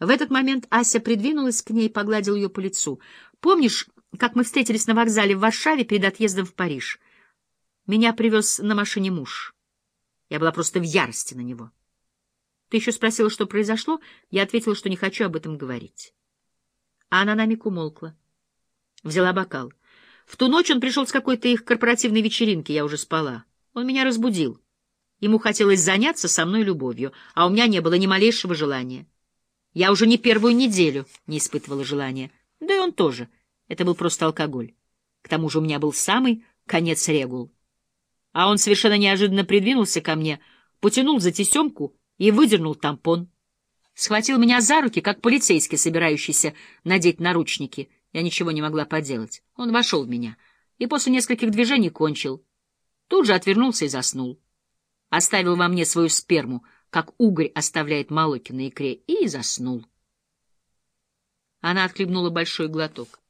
В этот момент Ася придвинулась к ней и погладила ее по лицу. «Помнишь, как мы встретились на вокзале в Варшаве перед отъездом в Париж? Меня привез на машине муж. Я была просто в ярости на него. Ты еще спросила, что произошло? Я ответила, что не хочу об этом говорить». А она на миг умолкла. Взяла бокал. В ту ночь он пришел с какой-то их корпоративной вечеринки, я уже спала. Он меня разбудил. Ему хотелось заняться со мной любовью, а у меня не было ни малейшего желания. Я уже не первую неделю не испытывала желания. Да и он тоже. Это был просто алкоголь. К тому же у меня был самый конец регул. А он совершенно неожиданно придвинулся ко мне, потянул за тесемку и выдернул тампон. Схватил меня за руки, как полицейский, собирающийся надеть наручники — я ничего не могла поделать. Он вошел в меня и после нескольких движений кончил. Тут же отвернулся и заснул. Оставил во мне свою сперму, как угорь оставляет молоки на икре, и заснул. Она отхлебнула большой глоток.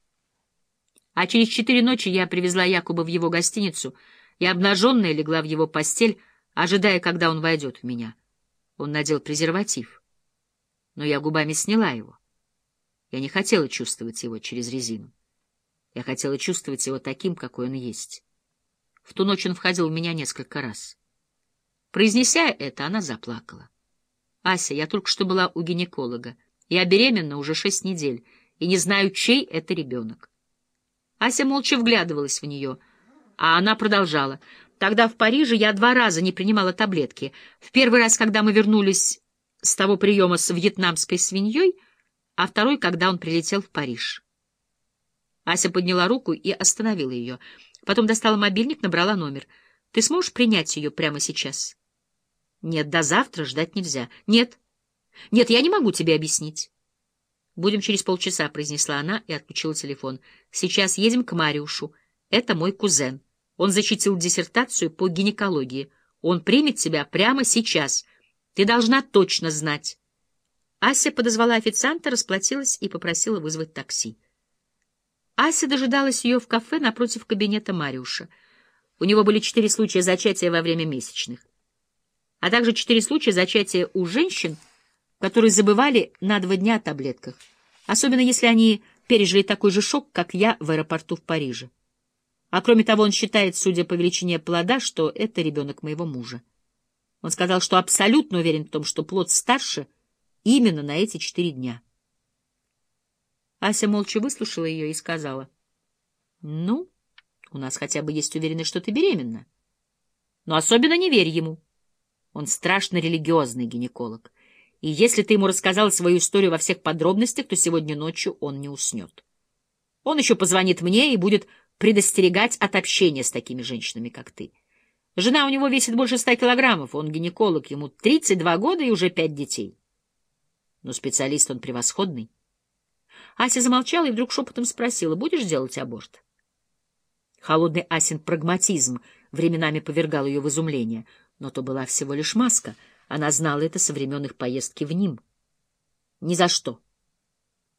А через четыре ночи я привезла Якуба в его гостиницу и, обнаженная, легла в его постель, ожидая, когда он войдет в меня. Он надел презерватив, но я губами сняла его. Я не хотела чувствовать его через резину. Я хотела чувствовать его таким, какой он есть. В ту ночь он входил в меня несколько раз. Произнеся это, она заплакала. «Ася, я только что была у гинеколога. Я беременна уже шесть недель, и не знаю, чей это ребенок». Ася молча вглядывалась в нее, а она продолжала. «Тогда в Париже я два раза не принимала таблетки. В первый раз, когда мы вернулись с того приема с вьетнамской свиньей, а второй, когда он прилетел в Париж. Ася подняла руку и остановила ее. Потом достала мобильник, набрала номер. — Ты сможешь принять ее прямо сейчас? — Нет, до завтра ждать нельзя. — Нет. — Нет, я не могу тебе объяснить. — Будем через полчаса, — произнесла она и отключила телефон. — Сейчас едем к Мариушу. Это мой кузен. Он защитил диссертацию по гинекологии. Он примет тебя прямо сейчас. Ты должна точно знать. Ася подозвала официанта, расплатилась и попросила вызвать такси. Ася дожидалась ее в кафе напротив кабинета Мариуша. У него были четыре случая зачатия во время месячных, а также четыре случая зачатия у женщин, которые забывали на два дня о таблетках, особенно если они пережили такой же шок, как я в аэропорту в Париже. А кроме того, он считает, судя по величине плода, что это ребенок моего мужа. Он сказал, что абсолютно уверен в том, что плод старше — Именно на эти четыре дня. Ася молча выслушала ее и сказала. — Ну, у нас хотя бы есть уверенность, что ты беременна. Но особенно не верь ему. Он страшно религиозный гинеколог. И если ты ему рассказал свою историю во всех подробностях, то сегодня ночью он не уснет. Он еще позвонит мне и будет предостерегать от общения с такими женщинами, как ты. Жена у него весит больше ста килограммов, он гинеколог, ему 32 года и уже пять детей но специалист он превосходный. Ася замолчала и вдруг шепотом спросила, будешь делать аборт? Холодный Асин прагматизм временами повергал ее в изумление, но то была всего лишь маска. Она знала это со времен их поездки в Ним. Ни за что.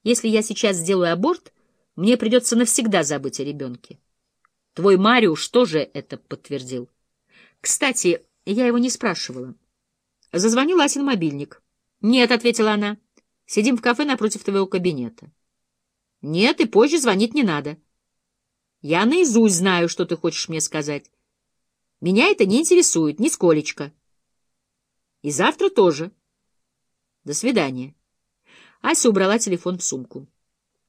Если я сейчас сделаю аборт, мне придется навсегда забыть о ребенке. Твой Мариуш тоже это подтвердил. Кстати, я его не спрашивала. Зазвонил Асин мобильник. «Нет», — ответила она, — «сидим в кафе напротив твоего кабинета». «Нет, и позже звонить не надо. Я наизусть знаю, что ты хочешь мне сказать. Меня это не интересует, нисколечко. И завтра тоже. До свидания». Ася убрала телефон в сумку.